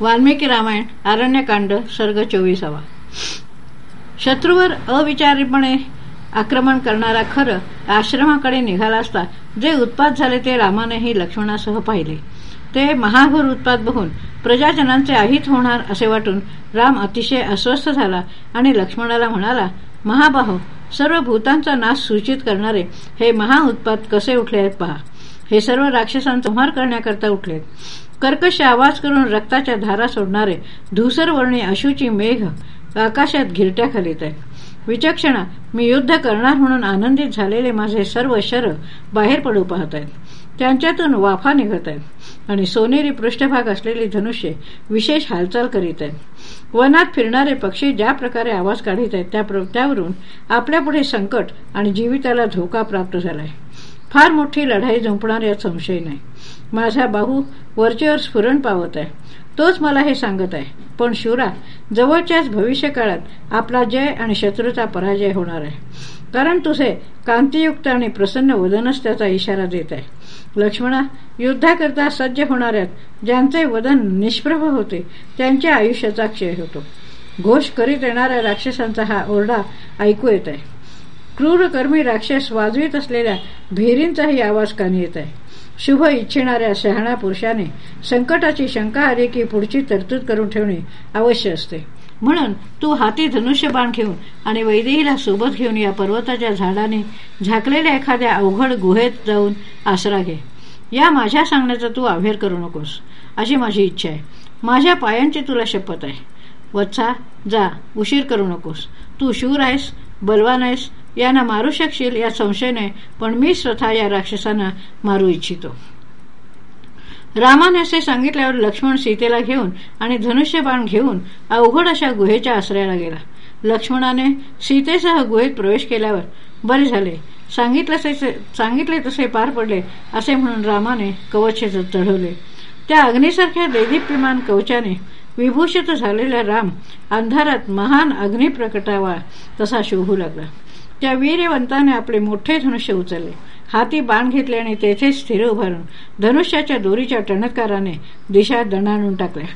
वाल्मिकी रामायण अरण्यकांड सर्ग चोवीसावा. शत्रूवर अविचारीपणे आक्रमण करणारा खरं आश्रमाकडे निघाला असता जे उत्पात झाले ते रामानेही लक्ष्मणासह पाहिले. ते महाभूर उत्पात बघून प्रजाजनांचे आहित होणार असे वाटून राम अतिशय अस्वस्थ झाला आणि लक्ष्मणाला म्हणाला महाबाहो सर्व भूतांचा नाश सूचित करणारे हे महाउत्पात कसे उठले आहेत पहा. हे सर्व राक्षसांचा संहार करण्याकरता उठलेत. कर्कश आवाज करून रक्ताच्या धारा सोडणारे धुसरवर्णी अशुची मेघ आकाशात घिरट्या खालीत आहेत. विचक्षणा मी युद्ध करणार म्हणून आनंदित झालेले माझे सर्व शर बाहेर पडू पाहत आहेत. त्यांच्यातून वाफा निघत आहेत आणि सोनेरी पृष्ठभाग असलेली धनुष्य विशेष हालचाल करीत आहेत. वनात फिरणारे पक्षी ज्या प्रकारे आवाज काढित आहेत त्या त्यावरून आपल्यापुढे संकट आणि जीविताला धोका प्राप्त झालाय. फार मोठी लढाई झुंपणार यात संशय नाही. माझा बाहू वरचेवर स्फुरण पावत आहे. तोच मला हे सांगत आहे. पण शिवरा जवळच्याच भविष्यकाळात आपला जय आणि शत्रूचा पराजय होणार आहे. कारण तुझे कांतियुक्त आणि प्रसन्न वदनच त्याचा इशारा देत आहे. लक्ष्मणा युद्धाकरता सज्ज होणाऱ्यात ज्यांचे वदन निष्प्रभ होते त्यांच्या आयुष्याचा क्षय होतो. घोष करीत येणाऱ्या राक्षसांचा हा ओरडा ऐकू येत आहे. क्रूरकर्मी राक्षस वाजवीत असलेल्या भेरींचाही आवाज कानी येत आहे. शुभ इच्छिणाऱ्या शहाणा पुरुषाने संकटाची शंका आली की पुढची तरतूद करून ठेवणे अवश्य असते. म्हणून तू हाती धनुष्यबाण घेऊन आणि वैदेहीला सोबत घेऊन या पर्वताच्या झाडाने झाकलेल्या एखाद्या अवघड गुहेत जाऊन आसरा घे. या माझ्या सांगण्याचा तू अभेर करू नकोस. अशी माझी इच्छा आहे. माझ्या पायांची तुला शपथ आहे. वत्सा जा उशीर करू नकोस. तू शूर आहेस बलवान आहेस यांना मारू शकशील या संशयने पण मी स्वतः या राक्षसांना मारू इच्छितो. रामाने असे सांगितल्यावर लक्ष्मण सीतेला घेऊन आणि धनुष्यबाण घेऊन अवघड अशा गुहेच्या आश्रयाला गेला. लक्ष्मणाने सीतेसह गुहेत प्रवेश केल्यावर बरे झाले. सांगितले तसे पार पडले असे म्हणून रामाने कवच चढवले. त्या अग्नीसारख्या देदीप्यमान कवचाने विभूषित झालेला राम अंधारात महान अग्नी प्रकटावा तसा शोभू लागला. त्या वीरवंताने आपले मोठे धनुष्य उचलले. हाती बाण घेतले आणि तेथे स्थिर उभारून धनुष्याच्या दोरीच्या टणकाराने दिशा दणाणून टाकल्या.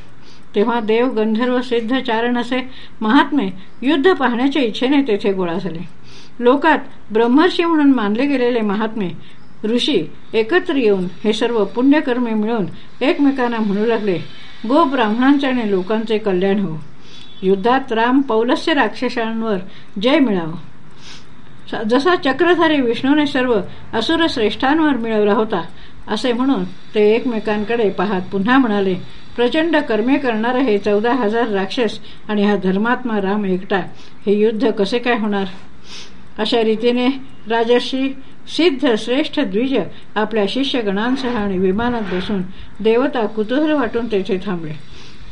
तेव्हा देव गंधर्व सिद्ध चारण असे महात्मे युद्ध पाहण्याच्या इच्छेने तेथे गोळा झाले. लोकात ब्रह्मर्षी म्हणून मानले गेलेले महात्मे ऋषी एकत्र येऊन हे सर्व पुण्यकर्मी मिळून एकमेकांना म्हणू लागले गो ब्राह्मणांचे आणि लोकांचे कल्याण हो. युद्धात राम पौलस्य राक्षसांवर जय मिळावं. जसा चक्रधारी विष्णूने सर्व असुर श्रेष्ठांवर मिळवला होता असे म्हणून ते एकमेकांकडे पाहत पुन्हा म्हणाले प्रचंड कर्मे करणारे हे चौदा हजार राक्षस आणि हा धर्मात्मा राम एकटा हे युद्ध कसे काय होणार? अशा रीतीने राजर्षी सिद्ध श्रेष्ठ द्विज आपल्या शिष्यगणांसह आणि विमानात बसून देवता कुतूहल वाटून तेथे थांबले.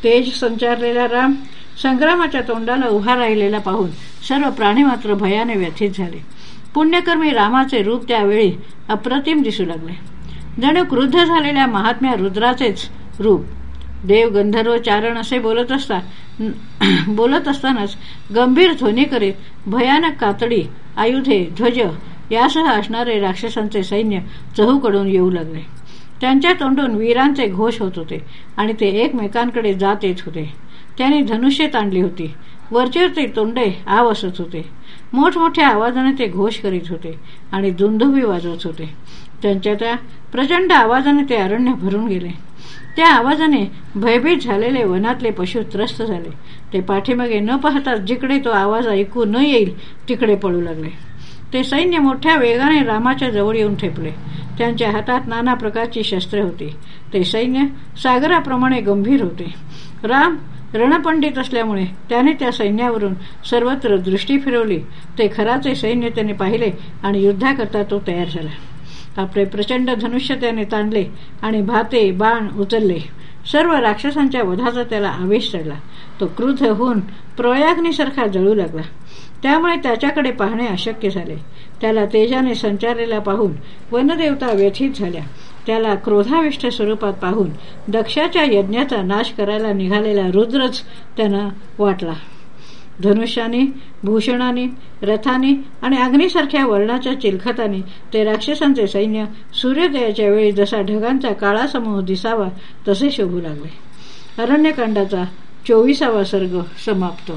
तेज संचारलेला राम संग्रामाच्या तोंडाला उभा राहिलेला पाहून सर्व प्राणी मात्र भयाने व्यथित झाले. पुण्यकर्मी रामाचे रूप त्यावेळी अप्रतिम दिसू लागले. जणू क्रुद्ध झालेल्या महात्म्या रुद्राचेच रूप. देव गंधर्व चारण असे बोलत असता बोलत असतानाच गंभीर ध्वनी करीत भयानक कातडी आयुधे ध्वज यासह असणारे राक्षसांचे सैन्य चहूकडून येऊ लागले. त्यांच्या तोंडून वीरांचे घोष होत होते आणि ते एकमेकांकडे जात येत होते. त्यांनी धनुष्य ताणली होती. वरचेवर ते तोंडे आवसत होते. मोठमोठ्या आवाजाने ते घोष करीत होते आणि दुंदुबी वाजवत होते. त्यांच्या त्या प्रचंड आवाजाने ते अरण्य भरून गेले. त्या आवाजाने भयभीत झालेले वनातले पशु त्रस्त झाले. ते पाठीमागे न पाहता जिकडे तो आवाज ऐकू न येईल तिकडे पळू लागले. ते सैन्य मोठ्या वेगाने रामाच्या जवळ येऊन ठेपले. त्यांच्या हातात नाना प्रकारची शस्त्रे होती. ते सैन्य सागराप्रमाणे गंभीर होते. राम रणपंडित असल्यामुळे त्याने त्या सैन्यावरून सर्वत्र दृष्टी फिरवली. ते खराचे सैन्य त्याने पाहिले आणि युद्धाकरता तो तयार झाला. आपले प्रचंड धनुष्य त्याने ताणले आणि भाते बाण उचलले. सर्व राक्षसांच्या वधाचा त्याला आवेश चढला. तो क्रुद्ध होऊन प्रयाग्नीसारखा जळू लागला. त्यामुळे त्याच्याकडे पाहणे अशक्य झाले. त्याला तेजाने संचारलेला पाहून वनदेवता व्यथित झाल्या. त्याला क्रोधाविष्ट स्वरूपात पाहून दक्षाच्या यज्ञाचा नाश करायला निघालेला रुद्रच त्यांना वाटला. धनुष्याने भूषणाने रथाने आणि अग्नीसारख्या वर्णाच्या चिलखताने ते राक्षसांचे सैन्य सूर्योदयाच्या वेळी जसा ढगांचा काळा समूह दिसावा तसे शोभू लागले. अरण्यकांडाचा चोवीसावा सर्ग समाप्त.